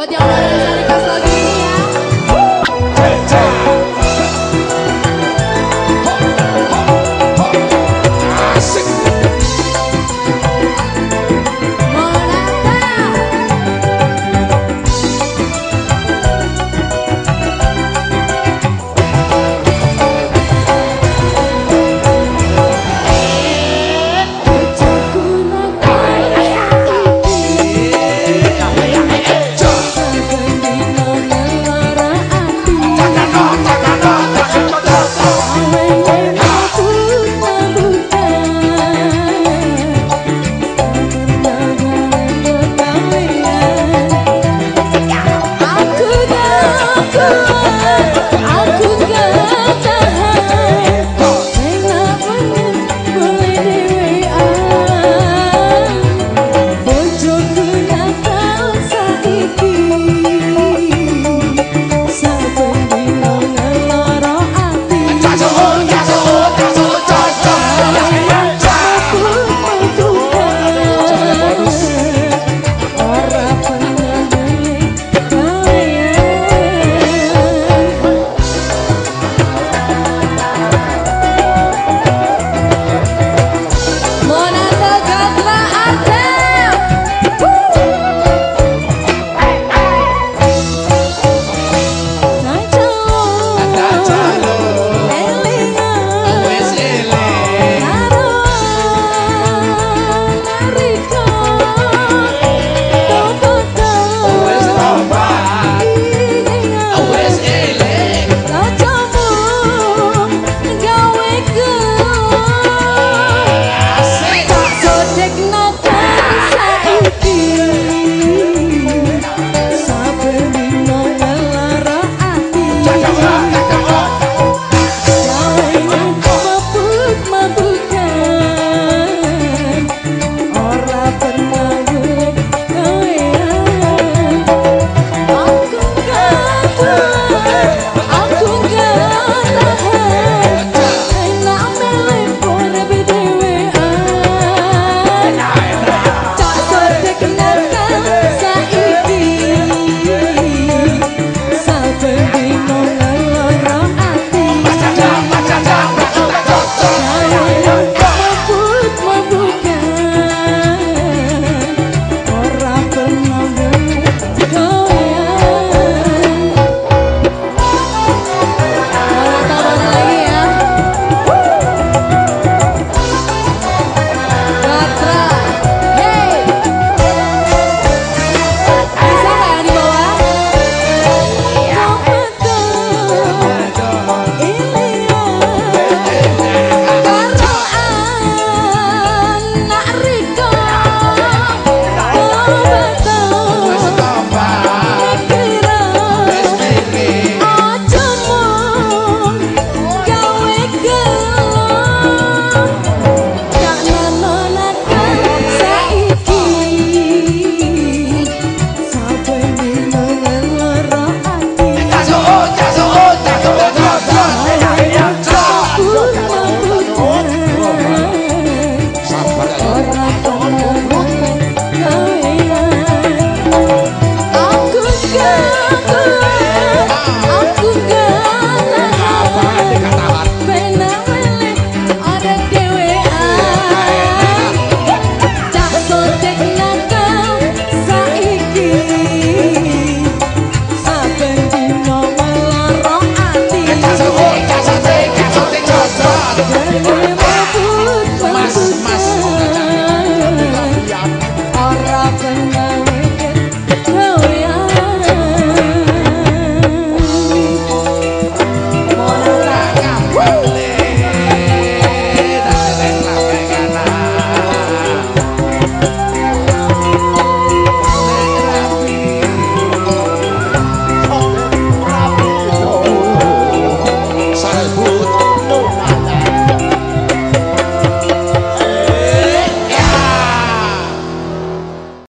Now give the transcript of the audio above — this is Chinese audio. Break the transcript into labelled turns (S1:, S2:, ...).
S1: 我掉了。